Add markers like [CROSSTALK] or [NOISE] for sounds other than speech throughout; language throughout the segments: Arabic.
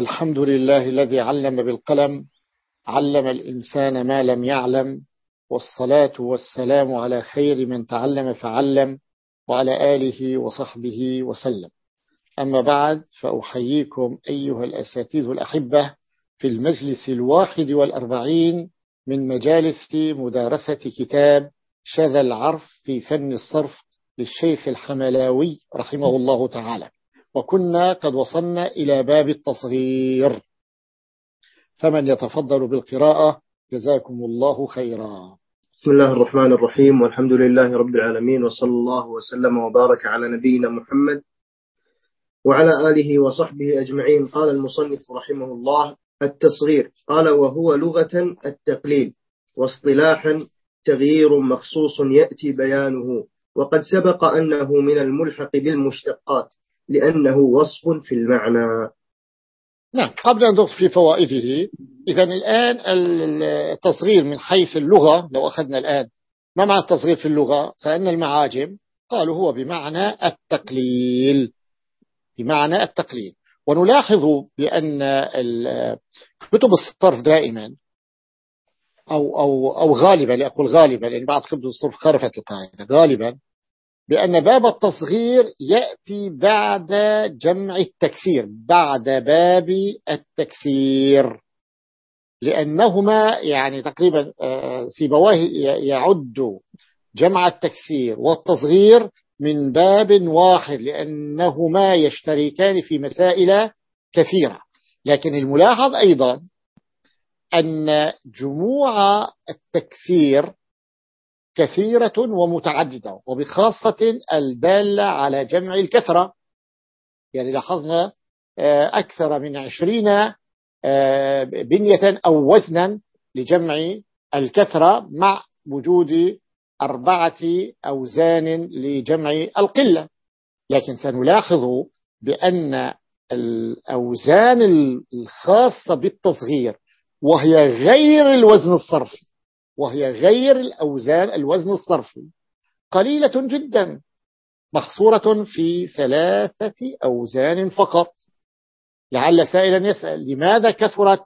الحمد لله الذي علم بالقلم علم الإنسان ما لم يعلم والصلاة والسلام على خير من تعلم فعلم وعلى آله وصحبه وسلم. أما بعد فأحييكم أيها الأساتذة الأحبة في المجلس الواحد والأربعين من مجالس مدارسة كتاب شذا العرف في فن الصرف للشيخ الحملاوي رحمه الله تعالى. وكنا قد وصلنا إلى باب التصغير. فمن يتفضل بالقراءة جزاكم الله خيرا. بسم الله الرحمن الرحيم والحمد لله رب العالمين وصلى الله وسلم وبارك على نبينا محمد وعلى آله وصحبه أجمعين. قال المصنف رحمه الله التصغير. قال وهو لغة التقليل واصطلاحا تغيير مخصوص يأتي بيانه وقد سبق أنه من الملحق بالمشتقات. لأنه وصف في المعنى. نعم قبل أن ندخل في فوائده إذا الآن التصغير من حيث اللغة لو أخذنا الآن ما معنى التصغير في اللغة؟ فإن المعاجم قالوا هو بمعنى التقليل. بمعنى التقليل. ونلاحظ بأن كتب الصرف دائما أو, أو, أو غالبا لأقول غالبا لأن بعض كتب الصرف خرفت القاعدة غالبا بأن باب التصغير يأتي بعد جمع التكسير بعد باب التكسير. لأنهما يعني تقريبا آه، سيبواه يعد جمع التكسير والتصغير من باب واحد لأنهما يشتركان في مسائل كثيرة. لكن الملاحظ أيضا أن جموع التكسير كثيرة ومتعددة وبخاصة الدالة على جمع الكثرة. يعني لاحظنا آه، أكثر من عشرين آه، بنية أو وزنا لجمع الكثرة مع وجود أربعة أوزان لجمع القلة. لكن سنلاحظ بأن الأوزان الخاصة بالتصغير وهي غير الوزن الصرفي وهي غير الأوزان الوزن الصرفي. قليلة جدا. محصورة في ثلاثة أوزان فقط. لعل سائلا يسأل لماذا كثرت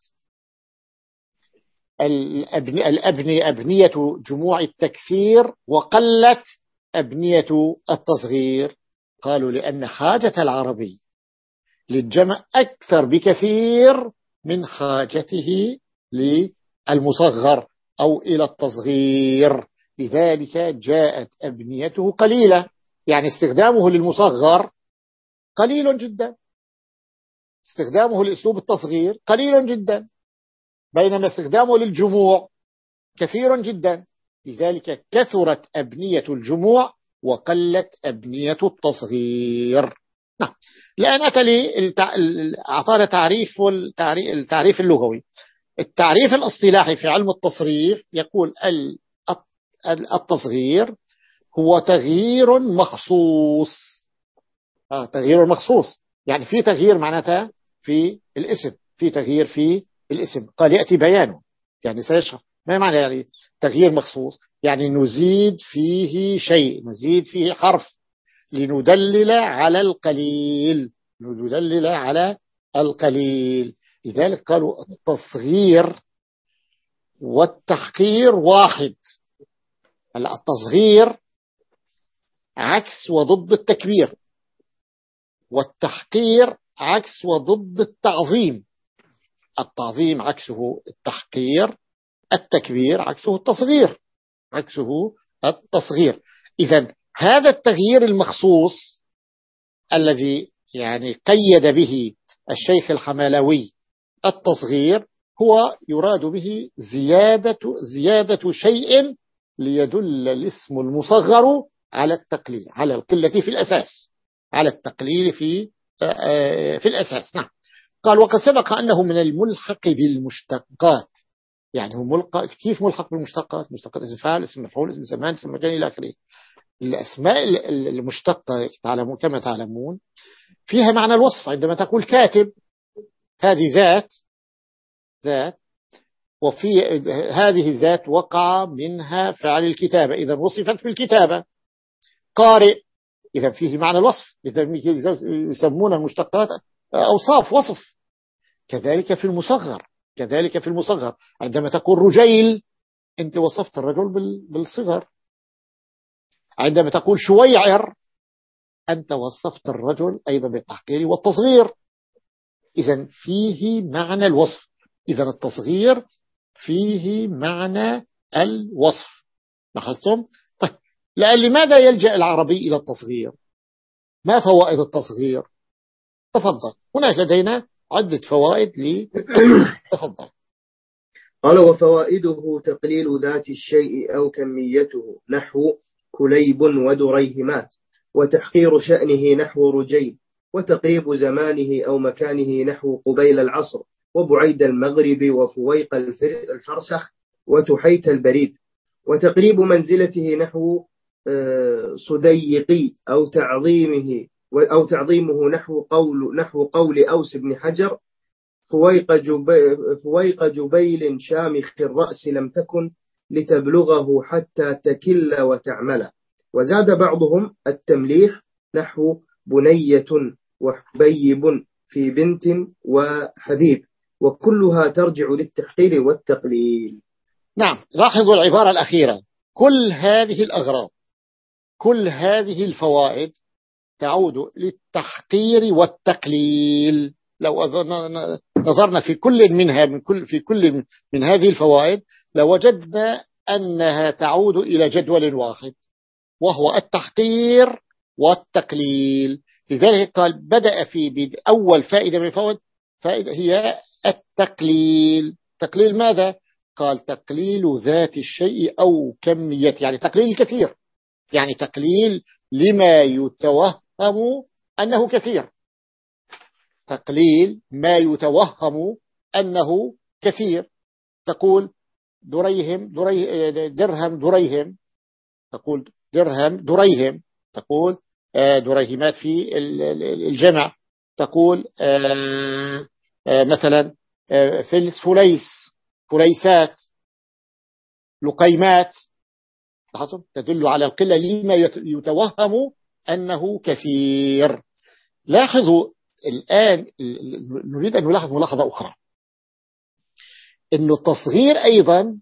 الأبنية أبنية جموع التكسير وقلت أبنية التصغير؟ قالوا لأن حاجة العربي للجمع أكثر بكثير من حاجته للمصغر. أو إلى التصغير. لذلك جاءت أبنيته قليلة يعني استخدامه للمصغر قليل جدا. استخدامه لأسلوب التصغير قليل جدا بينما استخدامه للجموع كثير جدا. لذلك كثرت أبنية الجموع وقلت أبنية التصغير. نعم. الآن أتى لي أعطانا تعريف التعريف اللغوي. التعريف الاصطلاحي في علم التصريف يقول التصغير هو تغيير مخصوص. آه تغيير مخصوص. يعني في تغيير معناتها في الاسم في تغيير في الاسم. قال يأتي بيانه يعني سيشرح. ما معنى يعني تغيير مخصوص؟ يعني نزيد فيه شيء نزيد فيه حرف. لندلل على القليل. ندلل على القليل. لذلك قالوا التصغير والتحقير واحد. التصغير عكس وضد التكبير والتحقير عكس وضد التعظيم. التعظيم عكسه التحقير التكبير عكسه التصغير عكسه التصغير. إذا هذا التغيير المخصوص الذي يعني قيد به الشيخ الحملاوي التصغير هو يراد به زيادة, زيادة شيء ليدل الاسم المصغر على التقليل على القلة في الأساس على التقليل في في الأساس. نعم. قال وقد سبق أنه من الملحق بالمشتقات. يعني هو ملحق كيف ملحق بالمشتقات؟ مشتقات اسم فاعل اسم مفعول اسم زمان اسم مكان إلى آخره. الأسماء المشتقة كما تعلمون فيها معنى الوصف. عندما تقول كاتب هذه ذات ذات وفي هذه الذات وقع منها فعل الكتابة. إذا وصفت في الكتابة قارئ إذا فيه معنى الوصف يسمون المشتقات أوصاف وصف. كذلك في المصغر كذلك في المصغر. عندما تقول رجيل أنت وصفت الرجل بالصغر. عندما تقول شويعر أنت وصفت الرجل أيضا بالتحقير والتصغير. إذا فيه معنى الوصف. إذا التصغير فيه معنى الوصف. لاحظتم؟ طيب لأن لماذا يلجأ العربي إلى التصغير؟ ما فوائد التصغير؟ تفضل. هناك لدينا عدة فوائد لي [COUGHS] تفضل. قال وفوائده تقليل ذات الشيء أو كميته نحو كليب ودريهمات وتحقير شأنه نحو رجيب وتقريب زمانه أو مكانه نحو قبيل العصر وبعيد المغرب وفويق الفرسخ وتحيت البريد. وتقريب منزلته نحو آه، صديقي أو تعظيمه أو تعظيمه نحو قول نحو قول أوس بن حجر فويق, جبي فويق جبيل شامخ الرأس لم تكن لتبلغه حتى تكل وتعمل. وزاد بعضهم التمليح نحو بنية وحبيب في بنت وحبيب وكلها ترجع للتحقير والتقليل. نعم لاحظوا العبارة الأخيرة. كل هذه الأغراض كل هذه الفوائد تعود للتحقير والتقليل. لو نظرنا في كل منها من كل في كل من هذه الفوائد لوجدنا أنها تعود إلى جدول واحد وهو التحقير والتقليل. لذلك قال بدأ في أول فائدة من الفوائد فائدة هي التقليل. تقليل ماذا؟ قال تقليل ذات الشيء أو كمية يعني تقليل الكثير. يعني تقليل لما يتوهم أنه كثير. تقليل ما يتوهم أنه كثير. تقول دريهم دري درهم دريهم. تقول درهم دريهم. تقول دريهمات في الجمع تقول آه، آه، مثلا فلس فليس فليسات لقيمات. تدل على القلة لما يتوهم أنه كثير. لاحظوا الآن نريد أن نلاحظ ملاحظة أخرى. أن التصغير أيضا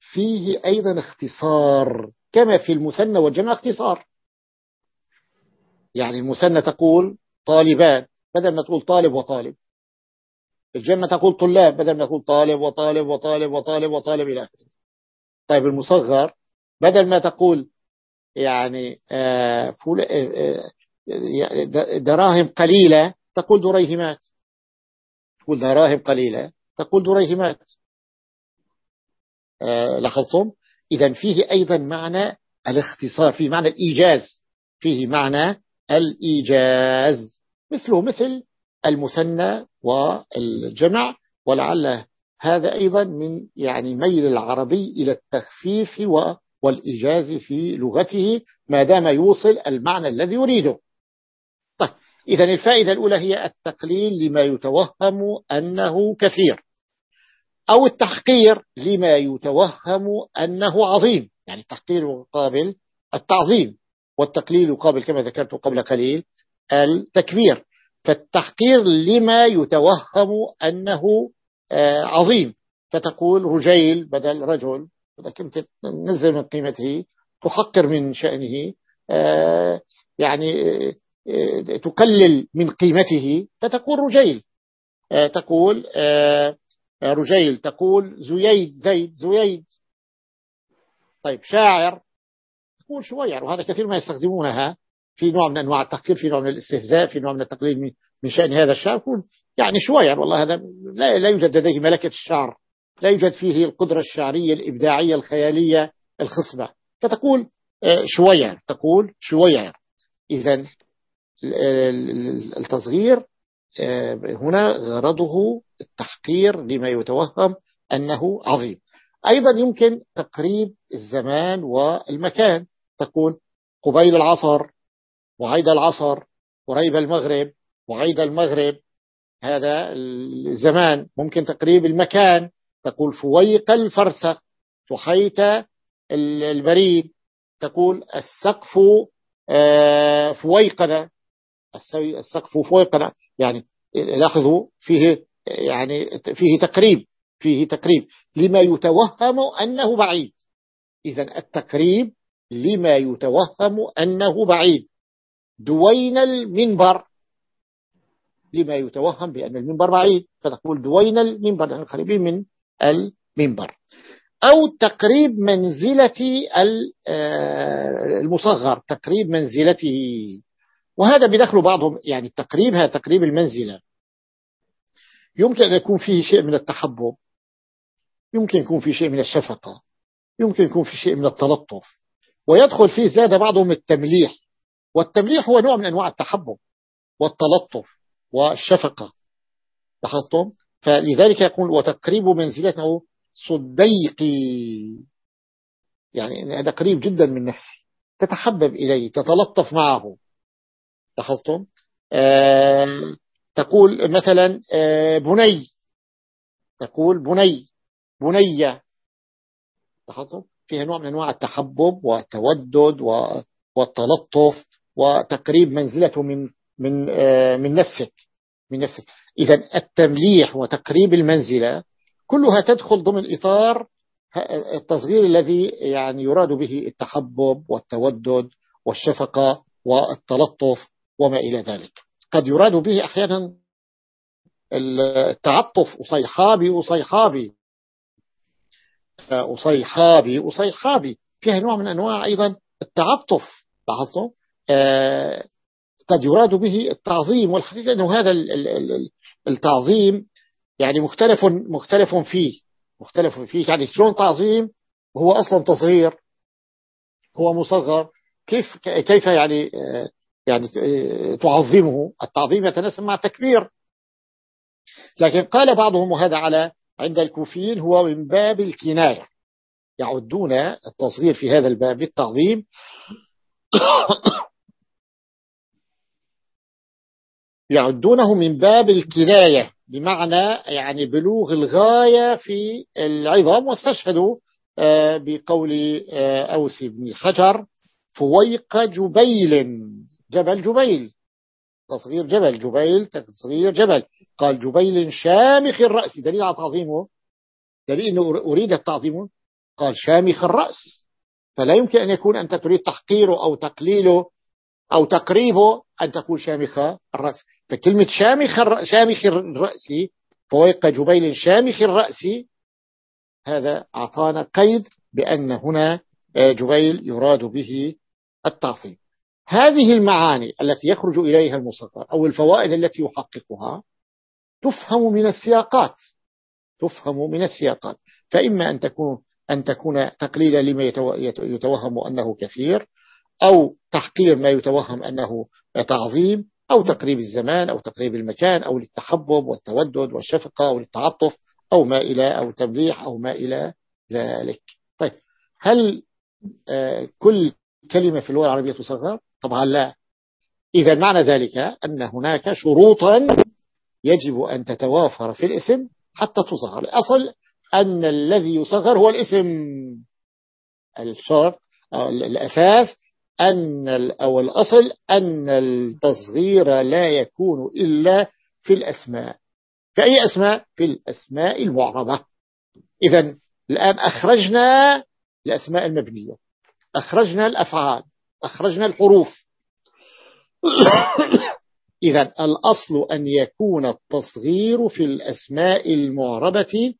فيه أيضا اختصار كما في المثنى والجمع اختصار. يعني المثنى تقول طالبان بدل ما تقول طالب وطالب. الجمع تقول طلاب بدل ما تقول طالب وطالب وطالب وطالب وطالب إلى آخره. طيب المصغر بدل ما تقول يعني آه، آه، آه، دراهم قليلة تقول دريهمات. تقول دراهم قليلة تقول دريهمات. لاحظتم؟ إذا فيه أيضا معنى الاختصار فيه معنى الإيجاز فيه معنى الإيجاز. مثله مثل المثنى والجمع ولعل هذا أيضا من يعني ميل العربي إلى التخفيف والإيجاز في لغته ما دام يوصل المعنى الذي يريده. طيب إذا الفائدة الأولى هي التقليل لما يتوهم أنه كثير أو التحقير لما يتوهم أنه عظيم. يعني التحقير مقابل التعظيم. والتقليل يقابل كما ذكرت قبل قليل التكبير فالتحقير لما يتوهم أنه آه، عظيم. فتقول رجيل بدل رجل كنت تنزل من قيمته تحقر من شأنه آه، يعني آه، تقلل من قيمته فتقول رجيل. تقول رجيل تقول زييد زيد زييد طيب شاعر تقول شوير وهذا كثير ما يستخدمونها في نوع من أنواع التحقير في نوع من الاستهزاء في نوع من التقليل من شأن هذا الشعر يعني شوير والله هذا لا, لا يوجد لديه ملكة الشعر لا يوجد فيه القدرة الشعرية الإبداعية الخيالية الخصبة. فتقول آه، شوير تقول شوير إذا التصغير آه، هنا غرضه التحقير لما يتوهم أنه عظيم. أيضا يمكن تقريب الزمان والمكان. تقول قبيل العصر وعيد العصر قريب المغرب وعيد المغرب. هذا الزمان ممكن تقريب المكان. تقول فويق الفرسخ تحيت البريد. تقول السقف آه، فويقنا. السقف فويقنا. يعني لاحظوا فيه يعني فيه تقريب فيه تقريب. لما يتوهم أنه بعيد. إذا التقريب لما يتوهم أنه بعيد. دوين المنبر. لما يتوهم بأن المنبر بعيد فتقول دوين المنبر يعني قريبين من المنبر. أو تقريب منزلة آه، المصغر تقريب منزلته. وهذا بدخل بعضهم يعني تقريبها تقريب المنزلة. يمكن أن يكون فيه شيء من التحبب. يمكن يكون فيه شيء من الشفقة. يمكن يكون فيه شيء من التلطف. ويدخل فيه زاد بعضهم التمليح. والتمليح هو نوع من أنواع التحبب والتلطف والشفقة. لاحظتم؟ فلذلك يقول وتقريب منزلته صديقي. يعني هذا قريب جدا من نفسي. تتحبب إليه تتلطف معه. لاحظتم؟ آه تقول مثلا آه بني. تقول بني بنية. لاحظتم؟ فيها نوع من أنواع التحبب والتودد والتلطف وتقريب منزلته من من آه من نفسك من نفسك. إذا التمليح وتقريب المنزلة كلها تدخل ضمن إطار التصغير الذي يعني يراد به التحبب والتودد والشفقة والتلطف وما إلى ذلك. قد يراد به أحيانا التعطف أصيحابي أصيحابي. أصيحابي أصيحابي فيها نوع من أنواع أيضا التعطف لاحظتوا؟ آه، قد يراد به التعظيم والحقيقة أنه هذا التعظيم يعني مختلف مختلف فيه مختلف فيه. يعني شلون تعظيم؟ وهو أصلا تصغير هو مصغر. كيف كيف يعني يعني تعظمه؟ التعظيم يتناسب مع التكبير لكن قال بعضهم وهذا على عند الكوفيين هو من باب الكناية. يعدون التصغير في هذا الباب بالتعظيم. [COUGHS] يعدونه من باب الكناية بمعنى يعني بلوغ الغاية في العظام واستشهدوا آه، بقول آه، أوس بن حجر فويق جبيل جبل جبيل. تصغير جبل جبيل تصغير جبل. قال جبيل شامخ الرأس. دليل على تعظيمه. دليل أنه أريد التعظيم. قال شامخ الرأس. فلا يمكن أن يكون أنت تريد تحقيره أو تقليله أو تقريبه أن تقول شامخ الرأس. فكلمة شامخ شامخ الرأس فويق جبيل شامخ الرأس هذا أعطانا قيد بأن هنا آه، جبيل يراد به التعظيم. هذه المعاني التي يخرج إليها المصغر أو الفوائد التي يحققها تفهم من السياقات تفهم من السياقات. فإما أن تكون أن تكون تقليلا لما يتوهم أنه كثير أو تحقير ما يتوهم أنه تعظيم أو تقريب الزمان أو تقريب المكان أو للتحبب والتودد والشفقة أو للتعطف أو ما إلى أو تبليح أو ما إلى ذلك. طيب هل آه، كل كلمة في اللغة العربية تصغر؟ طبعا لا. إذا معنى ذلك أن هناك شروطا يجب أن تتوافر في الاسم حتى تصغر الأصل أن الذي يصغر هو الاسم. الشرط الأساس أن أو الأصل أن التصغير لا يكون إلا في الأسماء. في أي أسماء؟ في الأسماء المعربة إذا الآن أخرجنا الأسماء المبنية. أخرجنا الأفعال. أخرجنا الحروف. [COUGHS] إذا الأصل أن يكون التصغير في الأسماء المعربة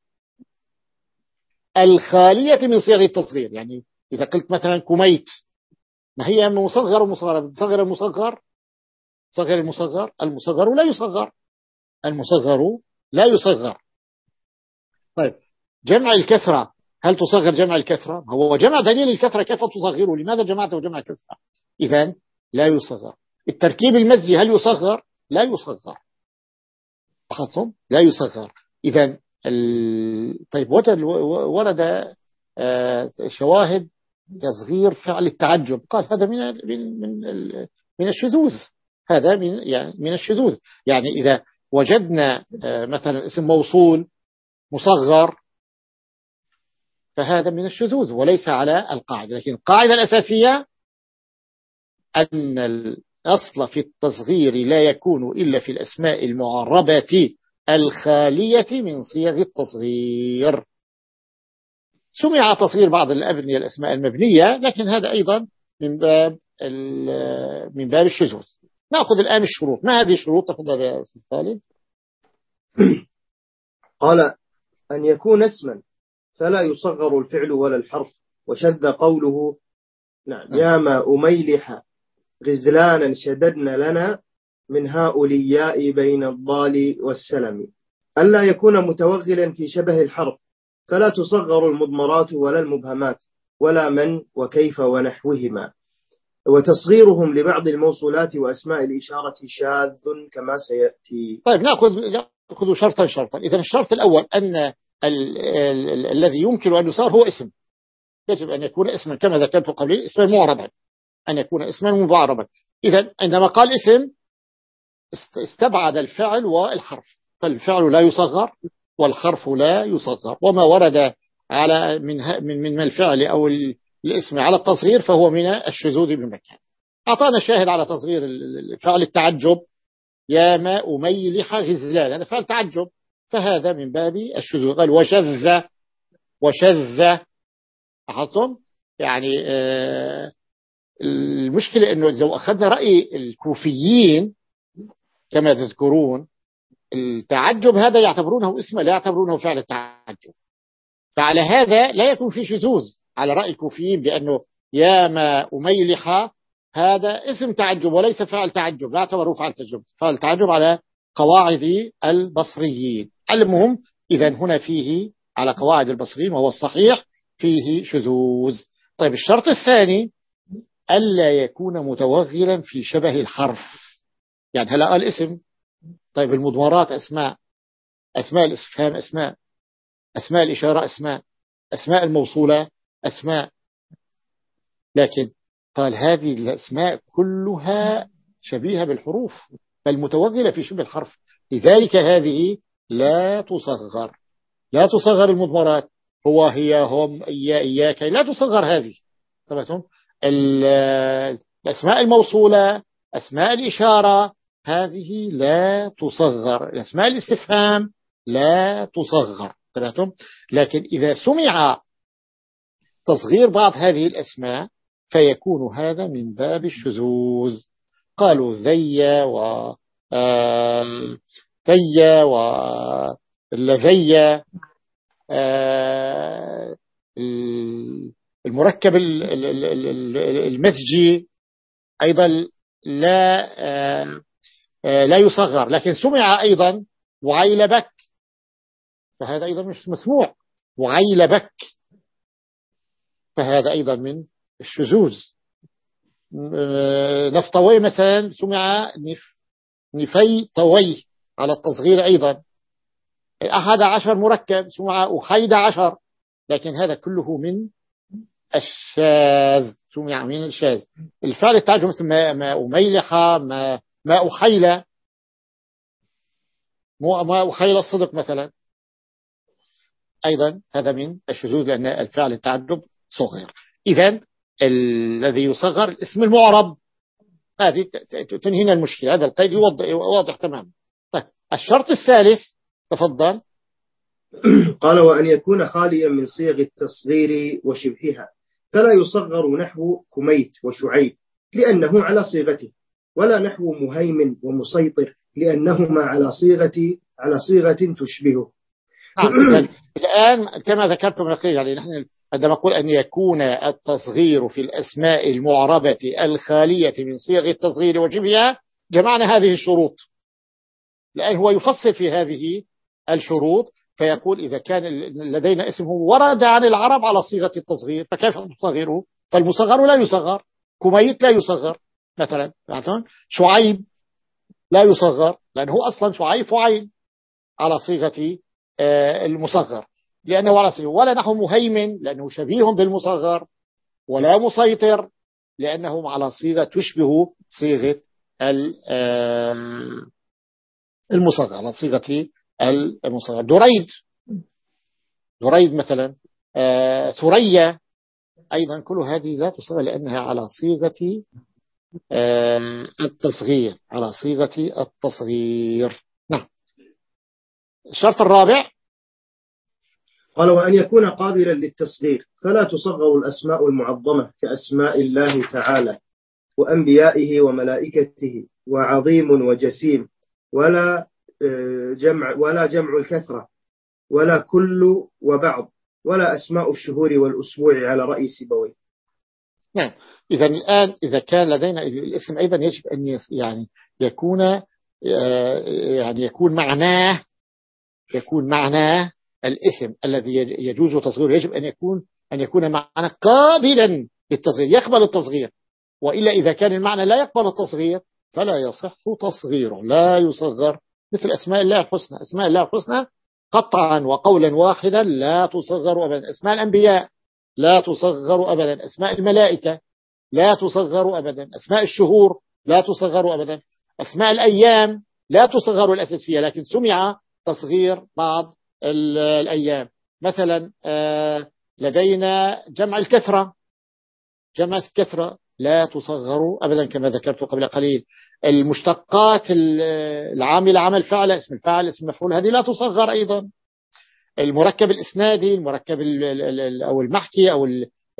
الخالية من صيغ التصغير. يعني إذا قلت مثلا كميت ما هي مصغر ومصغر تصغر المصغر صغر المصغر المصغر لا يصغر. المصغر لا يصغر. طيب جمع الكثرة. هل تصغر جمع الكثرة؟ هو جمع دليل الكثرة كيف تصغره؟ لماذا جمعته جمع الكثرة؟ إذا لا يصغر. التركيب المزجي هل يصغر؟ لا يصغر. لاحظتم لا يصغر. إذا ال... طيب ورد آه، شواهد تصغير فعل التعجب. قال هذا من من من من الشذوذ. هذا من يعني من الشذوذ. يعني إذا وجدنا آه، مثلا اسم موصول مصغر فهذا من الشذوذ وليس على القاعدة لكن القاعدة الأساسية أن أصل في التصغير لا يكون إلا في الأسماء المعربة الخالية من صيغ التصغير. سمع تصغير بعض الأبنية الأسماء المبنية لكن هذا أيضا من باب من باب الشذوذ. نأخذ الآن الشروط. ما هذه الشروط؟ تفضل يا أستاذ خالد. قال أن يكون اسما فلا يصغر الفعل ولا الحرف. وشذ قوله نعم يا ما أميلح غزلانا شددنا لنا من هؤلاء بين الضال والسلم. ألا يكون متوغلا في شبه الحرف فلا تصغر المضمرات ولا المبهمات ولا من وكيف ونحوهما. وتصغيرهم لبعض الموصولات وأسماء الإشارة شاذ كما سيأتي. طيب نأخذ, نأخذ شرطا شرطا. إذا الشرط الأول أن ال ال ال الذي يمكن أن يصار هو اسم. يجب أن يكون اسما كما ذكرت قبل اسما معربا. أن يكون اسما معربا إذا عندما قال اسم استبعد الفعل والحرف. فالفعل لا يصغر والحرف لا يصغر. وما ورد على من من من الفعل أو الاسم على التصغير فهو من الشذوذ بمكان أعطانا شاهد على تصغير فعل التعجب. يا ما أميلح غزلان. هذا فعل تعجب. فهذا من باب الشذوذ. قال وشذ وشذ لاحظتم؟ يعني آه المشكلة أنه لو أخذنا رأي الكوفيين كما تذكرون التعجب هذا يعتبرونه اسم لا يعتبرونه فعل التعجب. فعلى هذا لا يكون في شذوذ على رأي الكوفيين بأنه يا ما أميلح هذا اسم تعجب وليس فعل تعجب لا يعتبره فعل تعجب فعل تعجب على قواعد البصريين. المهم إذا هنا فيه على قواعد البصريين وهو الصحيح فيه شذوذ. طيب الشرط الثاني ألا يكون متوغلا في شبه الحرف. يعني هلا قال اسم طيب المضمرات أسماء أسماء الاستفهام أسماء أسماء الإشارة أسماء أسماء الموصولة أسماء. لكن قال هذه الأسماء كلها شبيهة بالحروف بل متوغلة في شبه الحرف. لذلك هذه لا تصغر. لا تصغر المضمرات هو هي هم إيا إياك. لا تصغر هذه. طبعا الأسماء الموصولة أسماء الإشارة هذه لا تصغر. أسماء الاستفهام لا تصغر. لكن إذا سمع تصغير بعض هذه الأسماء فيكون هذا من باب الشذوذ. قالوا ذي و ذي و اللذي المركب المسجي أيضا لا لا يصغر لكن سمع أيضا وعيل بك فهذا أيضا مش مسموع وعيل بك فهذا أيضا من الشذوذ. نفطوي مثلا سمع نف نفي طوي على التصغير أيضا. أحد عشر مركب سمع أحيد عشر. لكن هذا كله من الشاذ سمع من الشاذ. الفعل التعجب مثل ما, ما أميلح ما, ما أحيل ما أحيل الصدق مثلا. أيضا هذا من الشذوذ لأن الفعل التعجب صغير. إذا الذي يصغر الاسم المعرب. هذه تنهينا المشكلة. هذا القيد واضح تماما. الشرط الثالث تفضل. [CLEARS THROAT] قال وأن يكون خاليا من صيغ التصغير وشبهها فلا يصغر نحو كميت وشعيب لأنه على صيغته ولا نحو مهيمن ومسيطر لأنهما على صيغة على صيغة تشبهه. [CLEARS THROAT] نعم، الآن كما ذكرتم يعني نحن عندما نقول أن يكون التصغير في الأسماء المعربة الخالية من صيغ التصغير وشبهها جمعنا هذه الشروط. لأن هو يفصل في هذه الشروط فيقول إذا كان لدينا اسمه ورد عن العرب على صيغة التصغير فكيف تصغيره فالمصغر لا يصغر كميت لا يصغر. مثلا شعيب لا يصغر لأنه أصلا شعيب فعيل على صيغة آه، المصغر. لأنه على صيغة ولا نحو مهيمن لأنه شبيه بالمصغر ولا مسيطر لأنه على صيغة تشبه صيغة آه، المصغر على صيغة المصغر دريد. دريد مثلا. آه، ثريا. أيضا كل هذه لا تصغر لأنها على صيغة التصغير. على صيغة التصغير. نعم. الشرط الرابع. قال وأن يكون قابلا للتصغير. فلا تصغر الأسماء المعظمة كأسماء الله تعالى وأنبيائه وملائكته وعظيم وجسيم. ولا آه، جمع ولا جمع الكثرة ولا كل وبعض ولا أسماء الشهور والأسبوع على رأي سيبويه نعم. إذا الآن إذا كان لدينا الاسم أيضا يجب أن يعني يكون آه، يعني يكون معناه يكون معناه الاسم الذي يجوز تصغيره. يجب أن يكون أن يكون معنى قابلا للتصغير يقبل التصغير. وإلا إذا كان المعنى لا يقبل التصغير فلا يصح تصغيره لا يصغر مثل أسماء الله الحسنى. أسماء الله الحسنى قطعا وقولا واحدا لا تصغر أبدا. أسماء الأنبياء لا تصغر أبدا. أسماء الملائكة لا تصغر أبدا. أسماء الشهور لا تصغر أبدا. أسماء الأيام لا تصغر الأسد فيها لكن سمع تصغير بعض الأيام. مثلا آه، لدينا جمع الكثرة. جمع الكثرة. لا تصغر أبدا كما ذكرت قبل قليل. المشتقات العاملة عمل فعل اسم الفاعل اسم المفعول هذه لا تصغر أيضا. المركب الإسنادي المركب أو المحكي أو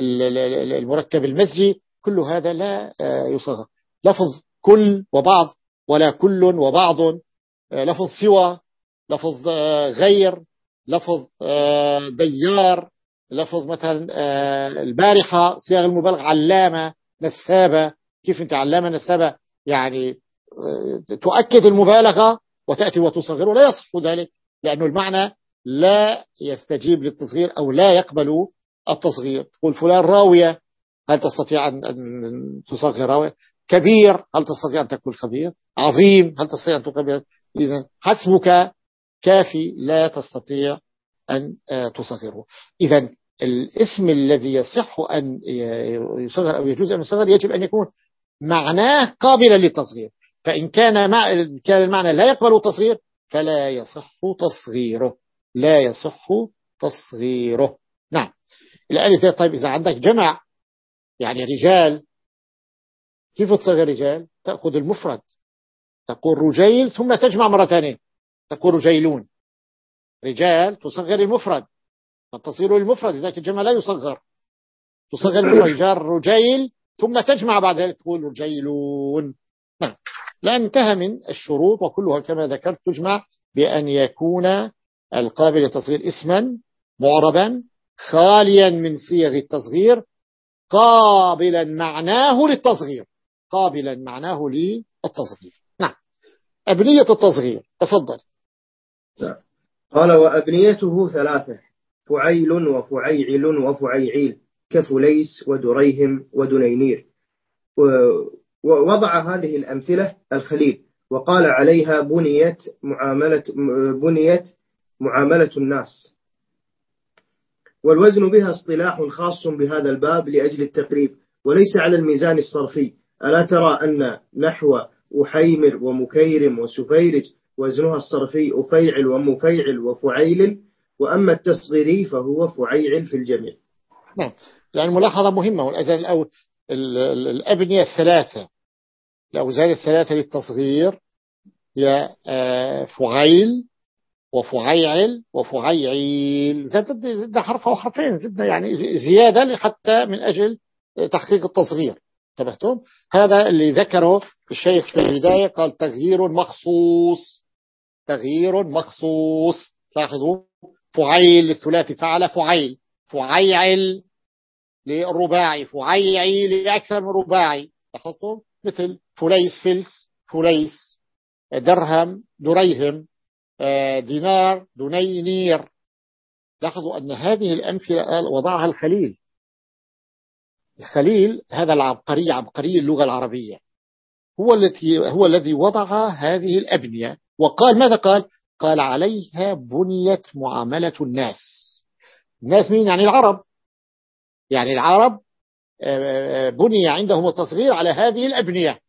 المركب المزجي كل هذا لا آه، يصغر. لفظ كل وبعض ولا كل وبعض آه، لفظ سوى لفظ آه، غير لفظ ديار لفظ مثلا البارحة صيغ المبالغ علامة نسابة كيف انت علامة نسابة؟ يعني تؤكد المبالغة وتأتي وتصغر ولا يصح ذلك لأنه المعنى لا يستجيب للتصغير أو لا يقبل التصغير. تقول فلان راوية هل تستطيع أن تصغر؟ راوية كبير هل تستطيع أن تقول خبير عظيم هل تستطيع أن تقول إذا حسبك كافي لا تستطيع أن آه، تصغره. إذا الاسم الذي يصح أن يصغر أو يجوز أن يصغر يجب أن يكون معناه قابلا للتصغير. فإن كان مع كان المعنى لا يقبل التصغير فلا يصح تصغيره. لا يصح تصغيره. نعم. الآن طيب إذا عندك جمع يعني رجال كيف تصغر رجال؟ تأخذ المفرد. تقول رجيل ثم تجمع مرة ثانية تقول رجيلون. رجال تصغر المفرد. فتصير المفرد لذلك الجمع لا يصغر. تصغر المفرد رجال رجيل ثم تجمع بعد ذلك تقول رجيلون نعم. لا انتهى من الشروط وكلها كما ذكرت تجمع بأن يكون القابل للتصغير اسما معربا خاليا من صيغ التصغير قابلا معناه للتصغير. قابلا معناه للتصغير. نعم. أبنية التصغير. تفضل. نعم. قال وأبنيته ثلاثة. فعيل وفعيعل وفعيعيل كفليس ودريهم ودنينير. ووضع هذه الأمثلة الخليل وقال عليها بنيت معاملة بنيت معاملة الناس. والوزن بها اصطلاح خاص بهذا الباب لأجل التقريب وليس على الميزان الصرفي. ألا ترى أن نحو أحيمر ومكيرم وسفيرج وزنها الصرفي أفيعل ومفيعل وفعيل؟ وأما التصغيري فهو فعيعل في الجميع. نعم. يعني ملاحظة مهمة الأبنية الثلاثة الأوزان الثلاثة للتصغير هي آه، فعيل وفعيعل وفعيعيل. زدنا حرف أو حرفين زدنا يعني زيادة حتى من أجل تحقيق التصغير. انتبهتم؟ هذا اللي ذكره الشيخ في البداية قال تغيير مخصوص تغيير مخصوص. لاحظوا؟ فعيل للثلاثي فعل فعيل فعيعل للرباعي فعيعي لأكثر من رباعي. لاحظتم مثل فليس فلس فليس درهم دريهم آه، دينار دنينير لاحظوا أن هذه الأمثلة وضعها الخليل. الخليل هذا العبقري عبقري اللغة العربية. هو الذي هو الذي وضع هذه الأبنية. وقال ماذا قال؟ قال عليها بنيت معاملة الناس. الناس مين؟ يعني العرب. يعني العرب آه، آه، بني عندهم التصغير على هذه الأبنية.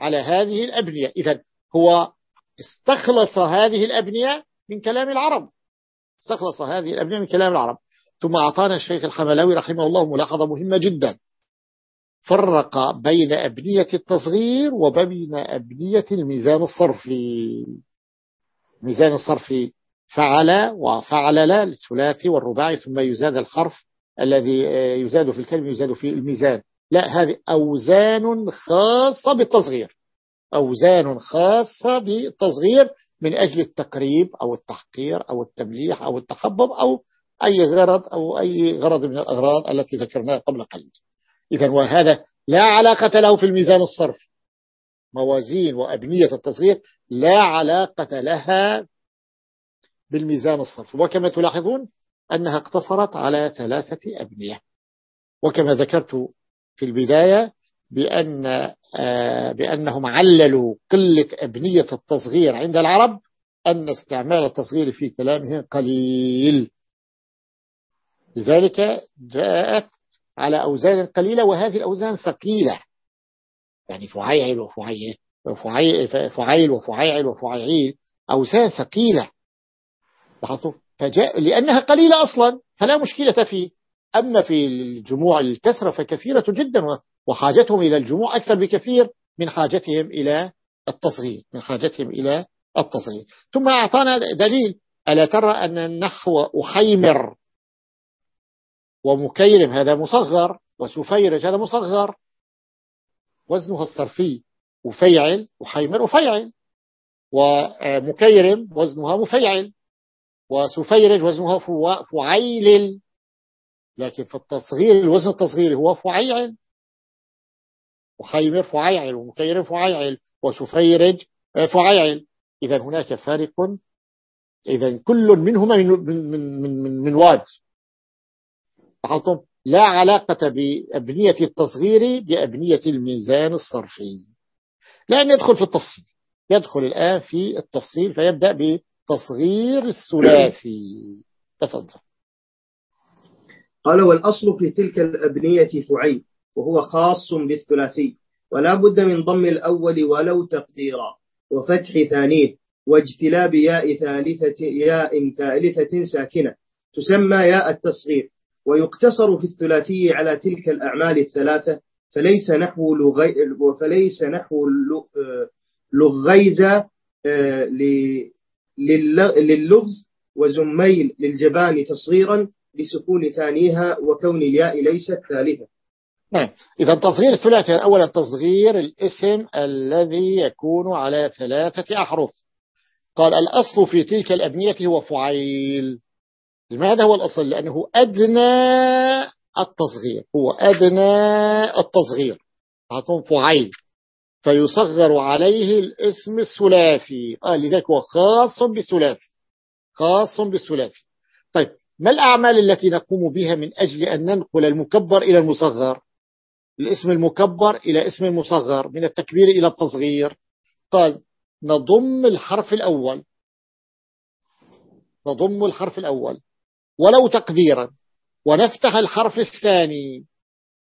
على هذه الأبنية. إذا هو استخلص هذه الأبنية من كلام العرب. استخلص هذه الأبنية من كلام العرب. ثم أعطانا الشيخ الحملاوي رحمه الله ملاحظة مهمة جدا. فرق بين أبنية التصغير وبين أبنية الميزان الصرفي. ميزان الصرفي فعل وفعل لا الثلاثي والرباعي ثم يزاد الحرف الذي يزاد في الكلمة يزاد في الميزان. لا هذه أوزان خاصة بالتصغير. أوزان خاصة بالتصغير من أجل التقريب أو التحقير أو التمليح أو التحبب أو أي غرض أو أي غرض من الأغراض التي ذكرناها قبل قليل. إذا وهذا لا علاقة له في الميزان الصرف. موازين وأبنية التصغير لا علاقة لها بالميزان الصرف. وكما تلاحظون أنها اقتصرت على ثلاثة أبنية. وكما ذكرت في البداية بأن آه، بأنهم عللوا قلة أبنية التصغير عند العرب أن استعمال التصغير في كلامهم قليل. لذلك جاءت على أوزان قليلة وهذه الأوزان ثقيلة. يعني فعيل وفعيل وفعيل وفعيل وفعيل أوزان ثقيلة لاحظتوا؟ فجاء لأنها قليلة أصلا فلا مشكلة فيه. أما في الجموع الكسرة فكثيرة جدا وحاجتهم إلى الجموع أكثر بكثير من حاجتهم إلى التصغير من حاجتهم إلى التصغير. ثم أعطانا دليل. ألا ترى أن النحو أحيمر ومكيرم هذا مصغر وسفيرج هذا مصغر. وزنها الصرفي وفيعل وحيمر وفيعل ومكيرم وزنها مفيعل وسفيرج وزنها فعيلل لكن في التصغير الوزن التصغيري هو فعيعل وحيمر فعيعل ومكيرم فعيعل وسفيرج فعيعل إذا هناك فارق إذا كل منهما من, من, من, من, من واد لاحظتم لا علاقة بأبنية التصغير بأبنية الميزان الصرفي. لأن يدخل في التفصيل. يدخل الآن في التفصيل فيبدأ بتصغير الثلاثي. تفضل. قال والأصل في تلك الأبنية فعيل وهو خاص بالثلاثي ولا بد من ضم الأول ولو تقديرا وفتح ثانية واجتلاب ياء ثالثة ياء ثالثة ساكنة تسمى ياء التصغير. ويقتصر في الثلاثي على تلك الأعمال الثلاثة فليس نحو لغي فليس نحو لغيزة آه، لللغز وزميل للجبان تصغيرا لسكون ثانيها وكون الياء ليست ثالثة. نعم. إذا تصغير الثلاثي أولا تصغير الاسم الذي يكون على ثلاثة أحرف. قال الأصل في تلك الأبنية هو فعيل. لماذا هو الأصل؟ لأنه أدنى التصغير هو أدنى التصغير. أعطون فعيل. فيصغر عليه الاسم الثلاثي. قال لذلك هو خاص بالثلاثي. خاص بالثلاثي. طيب ما الأعمال التي نقوم بها من أجل أن ننقل المكبر إلى المصغر؟ الاسم المكبر إلى اسم المصغر من التكبير إلى التصغير. قال نضم الحرف الأول. نضم الحرف الأول. ولو تقديرا. ونفتح الحرف الثاني.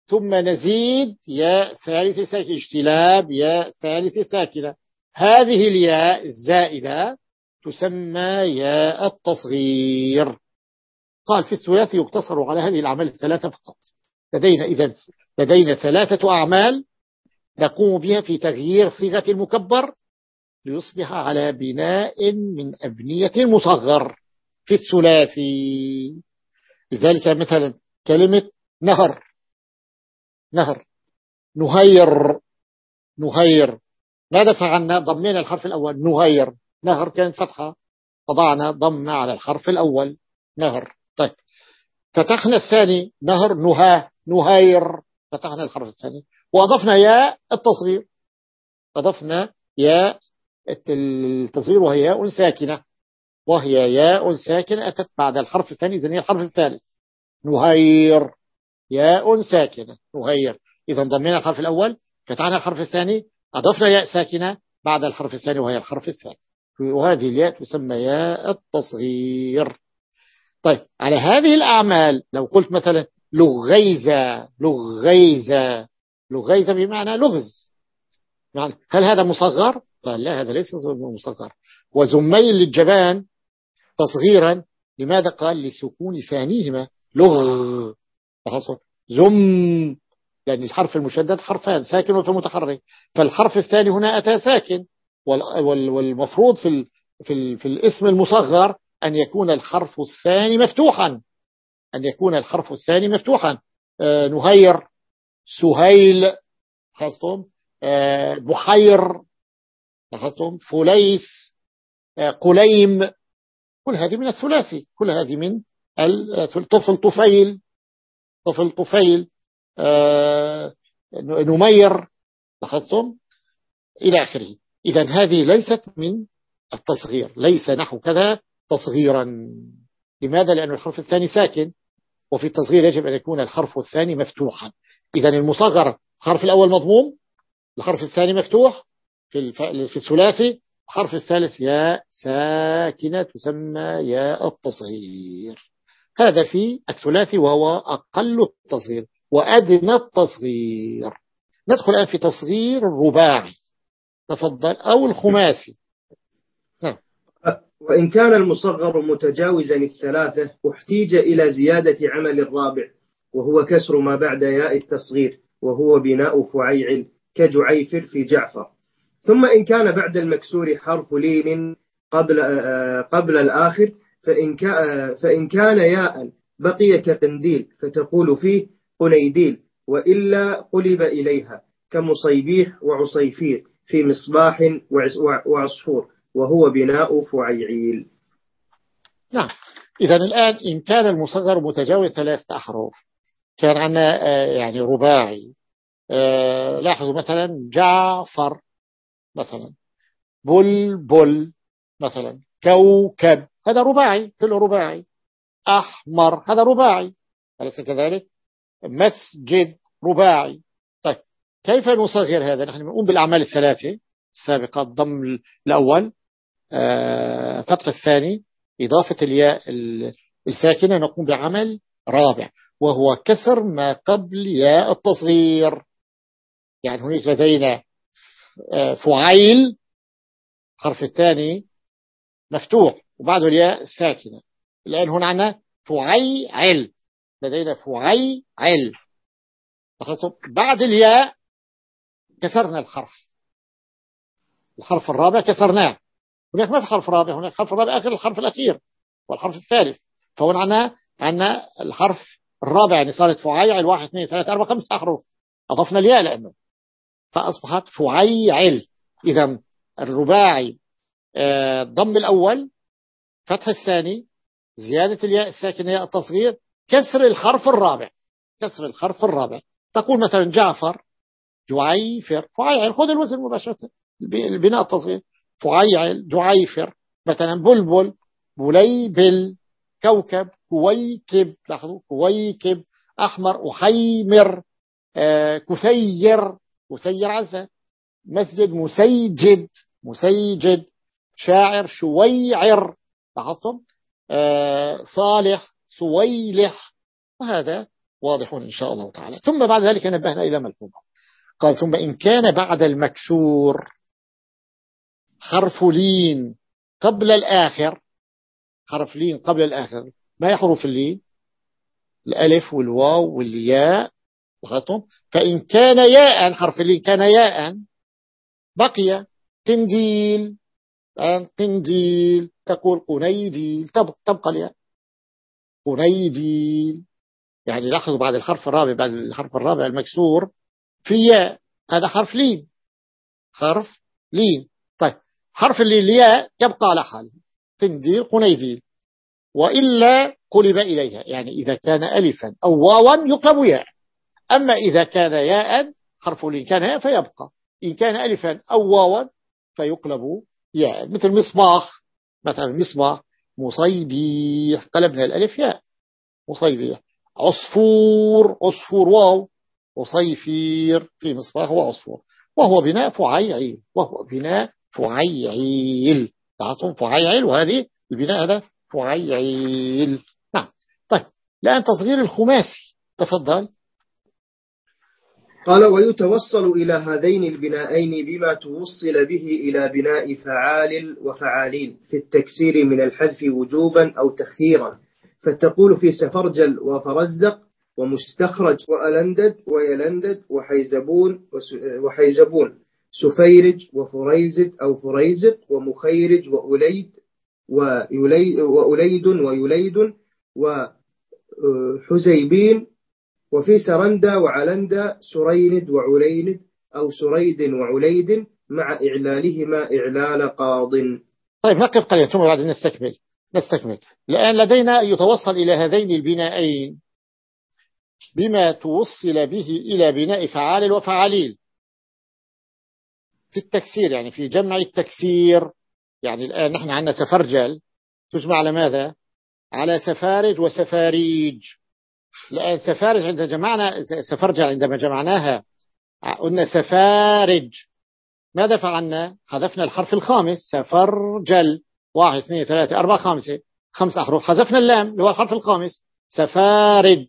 ثم نزيد ياء ثالث ساكنة اجتلاب ياء ثالث ساكنة. هذه الياء الزائدة تسمى ياء التصغير. قال في الثلاثي يقتصر على هذه الأعمال الثلاثة فقط. لدينا إذا لدينا ثلاثة أعمال نقوم بها في تغيير صيغة المكبر ليصبح على بناء من أبنية المصغر. في الثلاثي. لذلك مثلا كلمة نهر. نهر. نهير. نهير. ماذا فعلنا ضمينا الحرف الأول. نهير. نهر كانت فتحة. وضعنا ضم على الحرف الأول. نهر. طيب. فتحنا الثاني. نهر. نها. نهير. فتحنا الحرف الثاني. وأضفنا ياء التصغير. أضفنا ياء التصغير وهي ياء ساكنة. وهي ياء ساكنة أتت بعد الحرف الثاني هي الحرف الثالث. نهير. ياء ساكنة. نهير. إذا ضمينا الحرف الأول فتحنا الحرف الثاني أضفنا ياء ساكنة بعد الحرف الثاني وهي الحرف الثاني وهذه الياء تسمى ياء التصغير. طيب على هذه الأعمال لو قلت مثلا لغيزة لغيزة. لغيزة بمعنى لغز. يعني هل هذا مصغر؟ لا هذا ليس مصغر. وزميل للجبان تصغيرا لماذا قال لسكون ثانيهما لغ؟ زم. لأن الحرف المشدد حرفان ساكن ومتحرك فالحرف الثاني هنا أتى ساكن. والمفروض في في في الاسم المصغر أن يكون الحرف الثاني مفتوحا. أن يكون الحرف الثاني مفتوحا. آه، نهير. سهيل. لاحظتم؟ آه، بحير. لاحظتم؟ فليس. آه، قليم. كل هذه من الثلاثي كل هذه من طفل طفيل طفل طفيل نمير لاحظتم؟ إلى آخره. إذا هذه ليست من التصغير ليس نحو كذا تصغيرا. لماذا؟ لأن الحرف الثاني ساكن وفي التصغير يجب أن يكون الحرف الثاني مفتوحا. إذا المصغر الحرف الأول مضموم الحرف الثاني مفتوح في الثلاثي الحرف الثالث ياء ساكنة تسمى ياء التصغير. هذا في الثلاثي وهو أقل التصغير وأدنى التصغير. ندخل الآن في تصغير الرباعي. تفضل. أو الخماسي. نعم. وإن كان المصغر متجاوزا الثلاثة احتيج إلى زيادة عمل الرابع وهو كسر ما بعد ياء التصغير وهو بناء فعيع كجعيفر في جعفر. ثم إن كان بعد المكسور حرف لين قبل قبل الآخر فإن فإن كان ياء بقي كقنديل فتقول فيه قنيديل وإلا قلب إليها كمصيبيح وعصيفير في مصباح وعصفور وهو بناء فعيعيل. نعم. إذا الآن إن كان المصغر متجاوز ثلاثة أحرف كان عندنا آه، يعني رباعي آه، لاحظوا مثلا جعفر مثلا. بلبل مثلا. كوكب. هذا رباعي. كله رباعي. أحمر. هذا رباعي. أليس كذلك؟ مسجد رباعي. طيب. كيف نصغر هذا؟ نحن نقوم بالأعمال الثلاثة السابقة. الضم الأول آه، فتح الثاني إضافة الياء الساكنة. نقوم بعمل رابع وهو كسر ما قبل ياء التصغير. يعني هناك لدينا آه، فعيل. حرف الثاني مفتوح وبعده الياء الساكنة. الآن هنا عندنا فعيل. لدينا فعيل. بعد الياء كسرنا الحرف. الحرف الرابع كسرناه. هناك ما في حرف رابع هناك حرف رابع آخر الحرف الأخير والحرف الثالث. فهنا عندنا عندنا الحرف الرابع يعني صارت فعيل واحد اثنين ثلاثة أربعة خمسة أحرف أضفنا الياء لأنه فأصبحت فعيل إذا الرباعي آه، الأول فتح الثاني زيادة الياء الساكنة ياء التصغير كسر الحرف الرابع. كسر الحرف الرابع. تقول مثلا جعفر جعيفر فعيل خذ الوزن مباشرة. البناء التصغير. فعيل جعيفر مثلا بلبل بليبل كوكب كويكب لاحظوا كويكب أحمر أحيمر آه كثير. كثير عزة. مسجد مسيجد مسيجد شاعر شويعر لاحظتم آه صالح سويلح. وهذا واضح إن شاء الله تعالى. ثم بعد ذلك نبهنا إلى ملحوظة. قال ثم إن كان بعد المكسور حرف لين قبل الآخر حرف لين قبل الآخر ما يحرف اللين؟ الألف والواو والياء لاحظتم فإن كان ياء حرف اللين كان ياء بقي قنديل. قنديل تقول قنيديل تبقى الياء. قنيديل. يعني لاحظوا بعد الحرف الرابع بعد الحرف الرابع المكسور في ياء. هذا حرف لين. حرف لين. طيب حرف اللين الياء يبقى على حاله قنديل قنيديل. وإلا قلب إليها. يعني إذا كان ألفا أو واوا يقلب ياء. أما إذا كان ياء حرف لين كان ياء فيبقى. إن كان ألفا أو واوا فيقلب ياء. مثل مصباح مثلا مصباح مصيبيح. قلبنا الألف ياء. مصيبيح. عصفور عصفور واو. وصيفير في مصباح وعصفور. وهو بناء فعيعيل. وهو بناء فعيعيل. تعطون فعيعيل؟ وهذه البناء هذا فعيعيل. نعم. طيب. الآن تصغير الخماسي. تفضل. قال ويتوصل إلى هذين البنائين بما توصل به إلى بناء فعالل وفعاليل في التكسير من الحذف وجوبا أو تخييرا فتقول في سفرجل وفرزدق ومستخرج وألندد ويلندد وحيزبون وحيزبون سفيرج وفريزد أو فريزق ومخيرج وأليد وأوليد ويليد وحزيبين وفي سرندا وعلندا سريند وعليند أو سريد وعليد مع إعلالهما إعلال قاض. طيب نقف قليلا ثم بعد نستكمل. نستكمل. الآن لدينا يتوصل إلى هذين البنائين. بما توصل به إلى بناء فعال وفعاليل في التكسير يعني في جمع التكسير. يعني الآن نحن عندنا سفرجل. تجمع على ماذا؟ على سفارج وسفاريج. سفارج عندما جمعنا سفرجل عندما جمعناها قلنا سفارج. ماذا فعلنا؟ حذفنا الحرف الخامس سفرجل. واحد اثنين ثلاثة أربعة خمسة خمس أحرف حذفنا اللام اللي هو الحرف الخامس سفارج.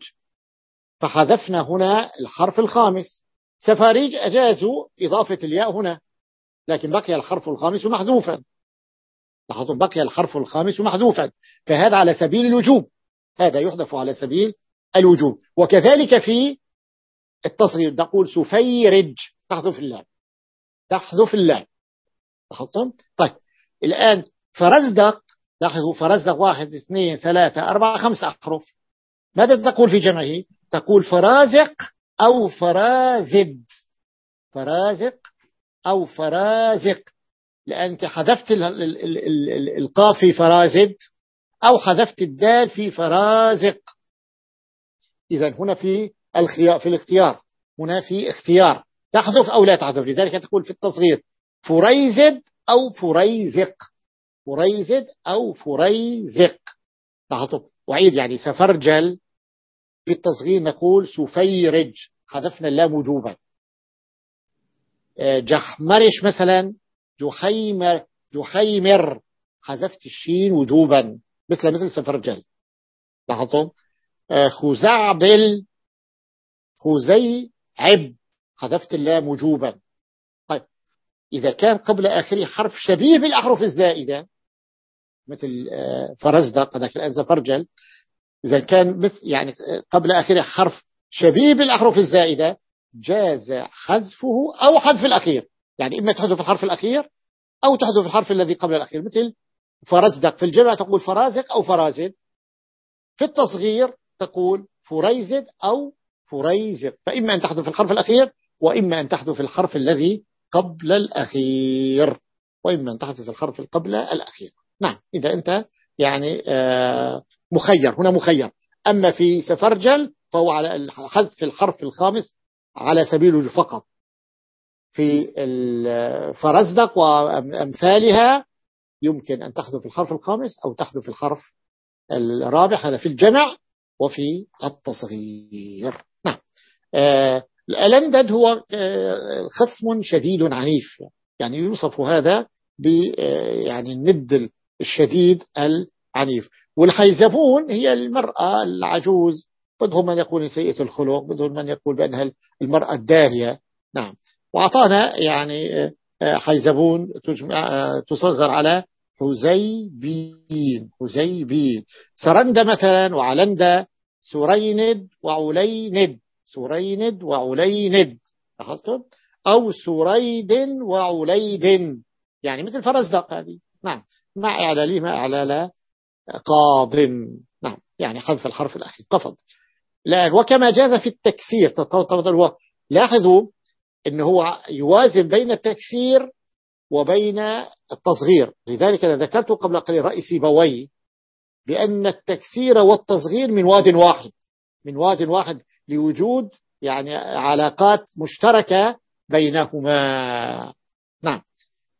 فحذفنا هنا الحرف الخامس. سفاريج أجازوا إضافة الياء هنا لكن بقي الحرف الخامس محذوفا. لاحظوا بقي الحرف الخامس محذوفا. فهذا على سبيل الوجوب. هذا يحذف على سبيل الوجوب. وكذلك في التصغير. نقول سفيرج. تحذف اللام. تحذف اللام. لاحظتم طيب. الآن فرزدق. لاحظوا فرزدق واحد اثنين ثلاثة أربعة خمسة أحرف. ماذا تقول في جمعه؟ تقول فرازق أو فرازد. فرازق أو فرازق. لأنك حذفت القاف في فرازد أو حذفت الدال في فرازق. إذا هنا في الخيار في الاختيار. هنا في اختيار. تحذف أو لا تحذف. لذلك تقول في التصغير فريزد أو فريزق فريزد أو فريزق لاحظوا. وعيد يعني سفرجل. في التصغير نقول سفيرج. حذفنا اللام وجوبا. آه، جحمرش مثلا. جحيمر جحيمر. حذفت الشين وجوبا. مثل مثل سفرجل. لاحظتم؟ آه، خزعبل عب. حذفت اللام وجوبا. طيب إذا كان قبل آخره حرف شبيه بالأحرف الزائدة مثل آه، فرزدق هذاك الآن سفرجل إذا كان مثل يعني قبل آخره حرف شبيه بالأحرف الزائدة جاز حذفه أو حذف الأخير. يعني إما تحذف الحرف الأخير أو تحذف الحرف الذي قبل الأخير مثل فرزدق في الجمع تقول فرازق أو فرازد في التصغير تقول فريزد أو فريزق فإما أن تحذف الحرف الأخير وإما أن تحذف الحرف الذي قبل الأخير. وإما أن تحذف الحرف قبل الأخير. نعم إذا أنت يعني آه، مخير هنا مخير. أما في سفرجل فهو على حذف الحرف الخامس على سبيل فقط. في الفرزدق وأمثالها يمكن أن تحذف الحرف الخامس أو تحذف الحرف الرابع. هذا في الجمع. وفي التصغير. نعم. آه الألندد هو آه خصم شديد عنيف. يعني يوصف هذا ب آه، يعني الند الشديد العنيف. والحيزبون هي المرأة العجوز. بدهم من يقول سيئة الخلق بدهم من يقول بأنها المرأة الداهية. نعم. وأعطانا يعني آه، آه، حيزبون تصغر على حزيبين. حزيبين. سرند مثلا وعلند سريند وعليند. سريند وعليند. لاحظتم أو سريد وعليد يعني مثل فرزدق هذه. نعم. مع إعلالهما إعلال قاض. نعم. يعني حذف الحرف الأخير. قفض. لا وكما جاز في التكسير. لاحظوا أنه هو يوازن بين التكسير وبين التصغير. لذلك أنا ذكرت قبل قليل رأي سيبوي بأن التكسير والتصغير من واد واحد من واد واحد لوجود يعني علاقات مشتركة بينهما. نعم.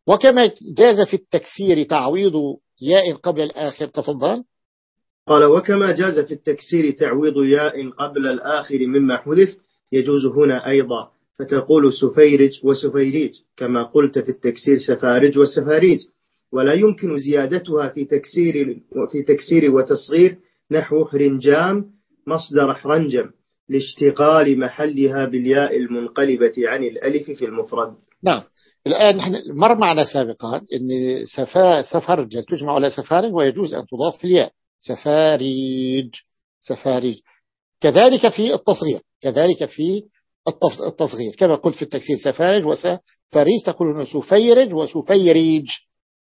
وكما جاز في التكسير تعويض ياء قبل الآخر تفضل. قال وكما جاز في التكسير تعويض ياء قبل الآخر مما حذف يجوز هنا أيضا. فتقول سفيرج وسفيريج كما قلت في التكسير سفارج والسفاريج. ولا يمكن زيادتها في تكسير وفي تكسير وتصغير نحو احرنجام مصدر احرنجم لاشتغال محلها بالياء المنقلبة عن الألف في المفرد. نعم. الآن نحن مر معنا سابقا أن سفا سفرج تجمع على سفارج ويجوز أن تضاف في الياء. سفاريج. سفاريج. كذلك في التصغير. كذلك في التصغير. كما قلت في التكسير سفارج وسفاريج تقول سفيرج وسفيريج.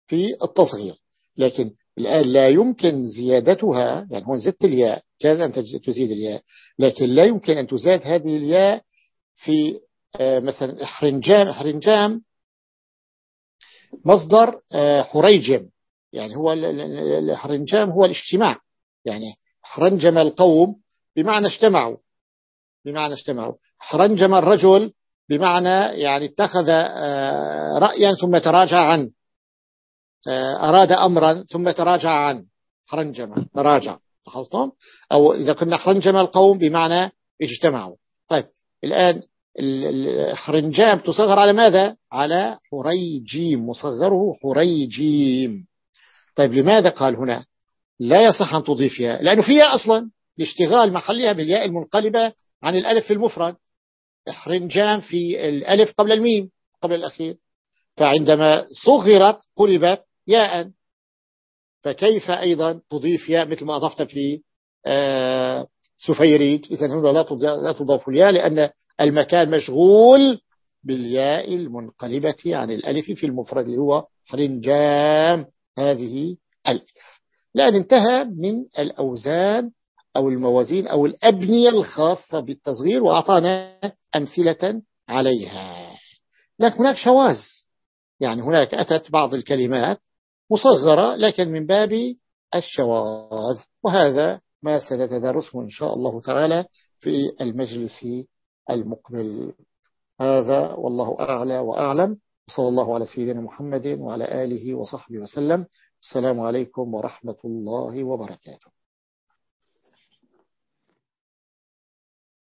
في التصغير. لكن الآن لا يمكن زيادتها يعني هون زدت الياء كان أن تزيد الياء لكن لا يمكن أن تزاد هذه الياء في آه، مثلا احرنجام احرنجام مصدر آه، حريجم. يعني هو الحرنجام هو الاجتماع. يعني حرنجم القوم بمعنى اجتمعوا. بمعنى اجتمعوا. حرنجم الرجل بمعنى يعني اتخذ آه، رأيا ثم تراجع عنه. أراد أمرا ثم تراجع عنه حرنجم تراجع لاحظتم؟ أو إذا كنا حرنجم القوم بمعنى اجتمعوا. طيب الآن الحرنجام تصغر على ماذا؟ على حريجيم مصغره حريجيم. طيب لماذا قال هنا؟ لا يصح أن تضيف ياء لأنه فيها أصلا لاشتغال محلها بالياء المنقلبة عن الألف في المفرد. حرنجام في الألف قبل الميم قبل الأخير. فعندما صغرت قلبت ياء. فكيف أيضا تضيف ياء مثل ما أضفت في آه، سفيريج إذا هنا لا تضاف الياء لأن المكان مشغول بالياء المنقلبة عن الألف في المفرد هو حرنجام هذه الألف. لأن انتهى من الأوزان أو الموازين أو الأبنية الخاصة بالتصغير وأعطانا أمثلة عليها. لكن هناك شواذ. يعني هناك أتت بعض الكلمات مصغرة لكن من باب الشواذ. وهذا ما سنتدرسه إن شاء الله تعالى في المجلس المقبل. هذا والله أعلى وأعلم. صلى الله على سيدنا محمد وعلى آله وصحبه وسلم. السلام عليكم ورحمة الله وبركاته.